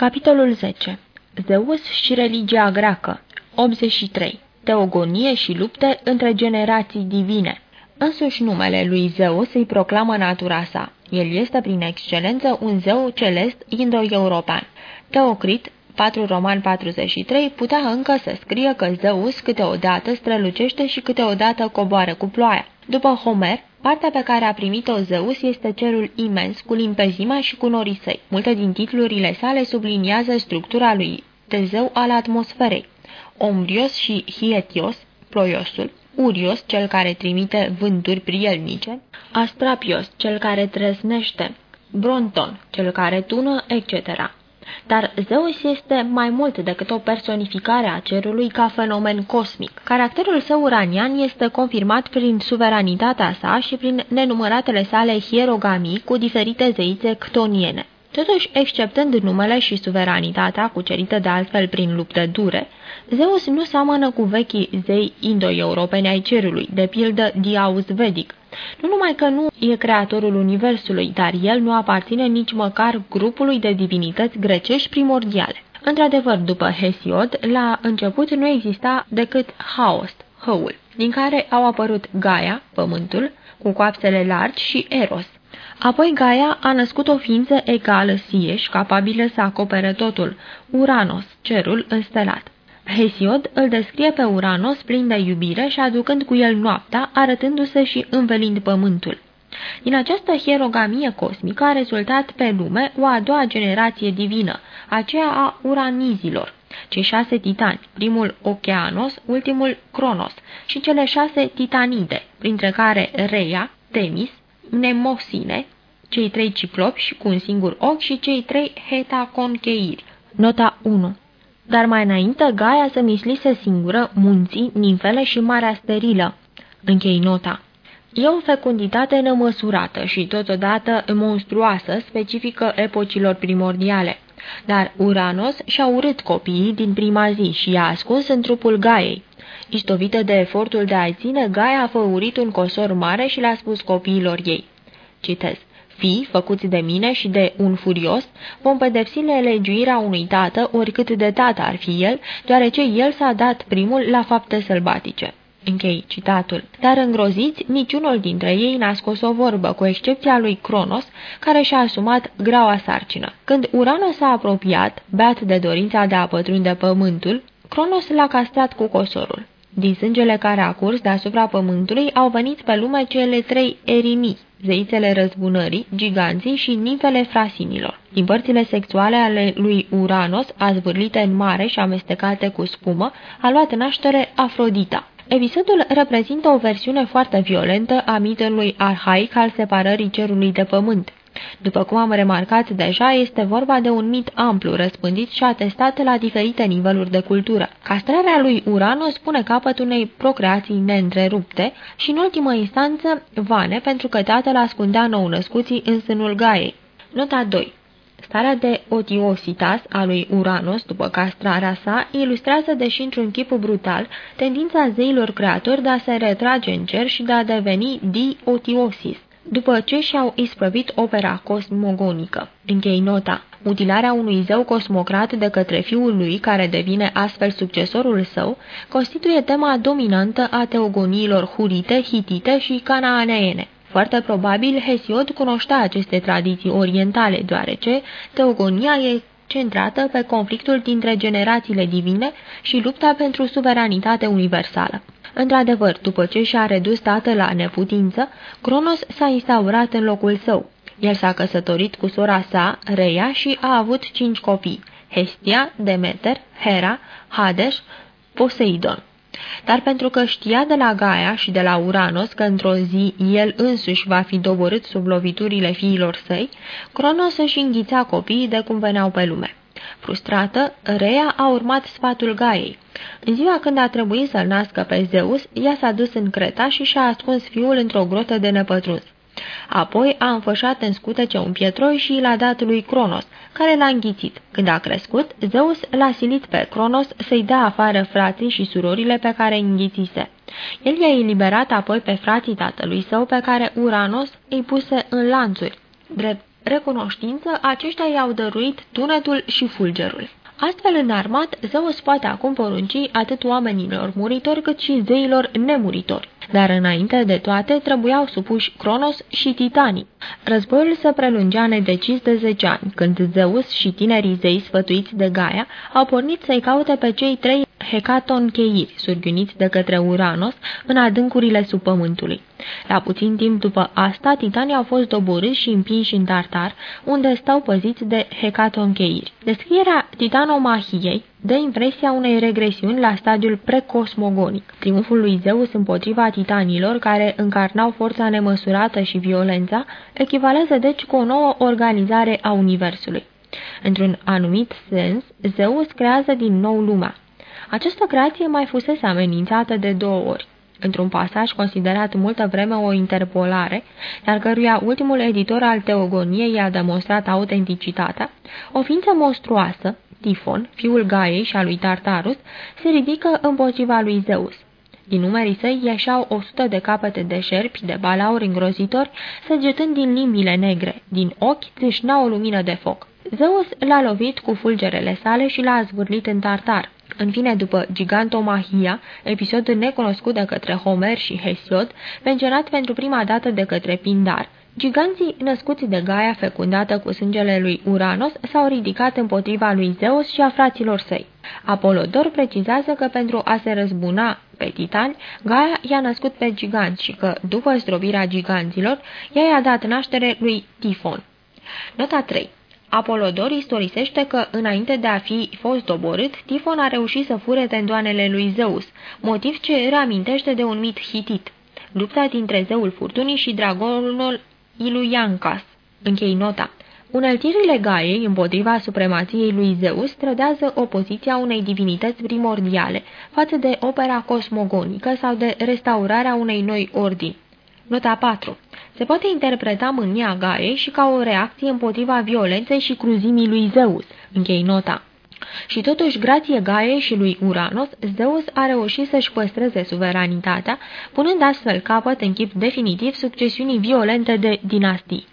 Capitolul 10. Zeus și religia greacă 83. Teogonie și lupte între generații divine Însuși numele lui Zeus îi proclamă natura sa. El este prin excelență un zeu celest indo-european. Teocrit 4 Roman 43 putea încă să scrie că Zeus câteodată strălucește și câteodată coboară cu ploaia. După Homer, Partea pe care a primit-o Zeus este cerul imens, cu limpezimea și cu norii săi. Multe din titlurile sale subliniază structura lui Tezeu al atmosferei. Ombrios și Hietios, ploiosul, Urios, cel care trimite vânturi prielnice, Astrapios, cel care trăsnește, Bronton, cel care tună, etc. Dar Zeus este mai mult decât o personificare a cerului ca fenomen cosmic. Caracterul său uranian este confirmat prin suveranitatea sa și prin nenumăratele sale hierogamii cu diferite zeițe ctoniene. Totuși, exceptând numele și suveranitatea cucerită de altfel prin lupte dure, Zeus nu seamănă cu vechii zei indo-europeni ai cerului, de pildă Diaus Vedic. Nu numai că nu e creatorul universului, dar el nu aparține nici măcar grupului de divinități grecești primordiale. Într-adevăr, după Hesiod, la început nu exista decât Haos, hăul, din care au apărut Gaia, pământul, cu coapsele largi și Eros, Apoi Gaia a născut o ființă egală sieși, capabilă să acopere totul, Uranos, cerul înstelat. Hesiod îl descrie pe Uranos plin de iubire și aducând cu el noaptea, arătându-se și învelind pământul. Din această hierogamie cosmică a rezultat pe lume o a doua generație divină, aceea a uranizilor, cei șase titani, primul Oceanos, ultimul Cronos și cele șase titanide, printre care Reia, Temis, Nemosine, cei trei ciclopi cu un singur ochi și cei trei hetaconcheiri. Nota 1 Dar mai înainte, Gaia să mislise singură munții, nimfele și marea sterilă. Închei nota. E o fecunditate nemăsurată și totodată monstruoasă, specifică epocilor primordiale. Dar Uranos și-a urât copiii din prima zi și i-a ascuns în trupul Gaiei. Istovită de efortul de a-i ține, Gaia a făurit un cosor mare și le-a spus copiilor ei. Citez. Fii, făcuți de mine și de un furios, vom pedepsi legiuirea unui tată, oricât de tată ar fi el, deoarece el s-a dat primul la fapte sălbatice. Închei citatul. Dar îngroziți, niciunul dintre ei n-a scos o vorbă, cu excepția lui Cronos, care și-a asumat graua sarcină. Când Uranos s-a apropiat, beat de dorința de a pătrunde pământul, Cronos l-a castrat cu cosorul. Din sângele care a curs deasupra pământului au venit pe lume cele trei erinii, zeițele răzbunării, giganții și nimfele frasinilor. Din părțile sexuale ale lui Uranos, azvârlite în mare și amestecate cu spumă, a luat naștere Afrodita. Episodul reprezintă o versiune foarte violentă a mitului arhaic al separării cerului de pământ. După cum am remarcat deja, este vorba de un mit amplu, răspândit și atestat la diferite niveluri de cultură. Castrarea lui Urano spune capăt unei procreații neîntrerupte și, în ultimă instanță, vane, pentru că tatăl ascundea nou-născuții în sânul Gaiei. Nota 2 Starea de otiositas a lui Uranos după castrarea sa ilustrează, deși într-un chip brutal, tendința zeilor creatori de a se retrage în cer și de a deveni diotiosis după ce și-au isprăvit opera cosmogonică. Închei nota. Mutilarea unui zeu cosmocrat de către fiul lui, care devine astfel succesorul său, constituie tema dominantă a teogoniilor hurite, hitite și canaaneene. Foarte probabil, Hesiod cunoștea aceste tradiții orientale, deoarece teogonia e centrată pe conflictul dintre generațiile divine și lupta pentru suveranitate universală. Într-adevăr, după ce și-a redus tatăl la neputință, Cronos s-a instaurat în locul său. El s-a căsătorit cu sora sa, Reia, și a avut cinci copii, Hestia, Demeter, Hera, Hades, Poseidon. Dar pentru că știa de la Gaia și de la Uranos că într-o zi el însuși va fi doborât sub loviturile fiilor săi, Cronos își înghițea copiii de cum veneau pe lume. Frustrată, Rea a urmat sfatul Gaiei. În ziua când a trebuit să-l nască pe Zeus, ea s-a dus în Creta și și-a ascuns fiul într-o grotă de nepătruns. Apoi a înfășat în scutece un pietroi și l-a dat lui Cronos, care l-a înghițit. Când a crescut, Zeus l-a silit pe Cronos să-i dea afară frații și surorile pe care îi înghițise. El i-a eliberat apoi pe frații tatălui său pe care Uranos îi puse în lanțuri, drept recunoștință, aceștia i-au dăruit tunetul și fulgerul. Astfel înarmat, Zeus poate acum porunci atât oamenilor muritori cât și zeilor nemuritori. Dar înainte de toate trebuiau supuși Cronos și Titanii. Războiul se prelungea nedecis de 10 ani, când Zeus și tinerii zei sfătuiți de Gaia au pornit să-i caute pe cei trei hecatoncheiri, surghiuniți de către Uranos în adâncurile sub pământului. La puțin timp după asta, titanii au fost doborâți și împinși în Tartar, unde stau păziți de hecatoncheiri. Descrierea titanomahiei dă impresia unei regresiuni la stadiul precosmogonic. Triumful lui Zeus împotriva titanilor, care încarnau forța nemăsurată și violența, echivalează deci cu o nouă organizare a Universului. Într-un anumit sens, Zeus creează din nou lumea. Această creație mai fusese amenințată de două ori. Într-un pasaj considerat multă vreme o interpolare, dar căruia ultimul editor al Teogoniei i-a demonstrat autenticitatea, o ființă monstruoasă, Tifon, fiul Gaiei și a lui Tartarus, se ridică împotriva lui Zeus. Din numerii săi ieșeau o sută de capete de șerpi, de balauri îngrozitori, săgetând din limbile negre. Din ochi țâșna o lumină de foc. Zeus l-a lovit cu fulgerele sale și l-a zvârlit în tartar. În fine, după Gigantomahia, episod necunoscut de către Homer și Hesiod, menționat pentru prima dată de către Pindar, Giganții născuți de Gaia fecundată cu sângele lui Uranos s-au ridicat împotriva lui Zeus și a fraților săi. Apolodor precizează că pentru a se răzbuna pe titani, Gaia i-a născut pe giganți și că, după zdrobirea giganților, ea i-a dat naștere lui Tifon. Nota 3 Apolodor istorisește că, înainte de a fi fost doborât, Tifon a reușit să fure tendoanele lui Zeus, motiv ce reamintește de un mit hitit. Lupta dintre zeul furtunii și dragonul Iluiancas. Închei nota. Uneltirile Gaiei împotriva supremației lui Zeus trădează opoziția unei divinități primordiale față de opera cosmogonică sau de restaurarea unei noi ordini. Nota 4. Se poate interpreta mânia Gaiei și ca o reacție împotriva violenței și cruzimii lui Zeus. Închei nota. Și totuși, grație Gaiei și lui Uranos, Zeus a reușit să-și păstreze suveranitatea, punând astfel capăt în chip definitiv succesiunii violente de dinastii.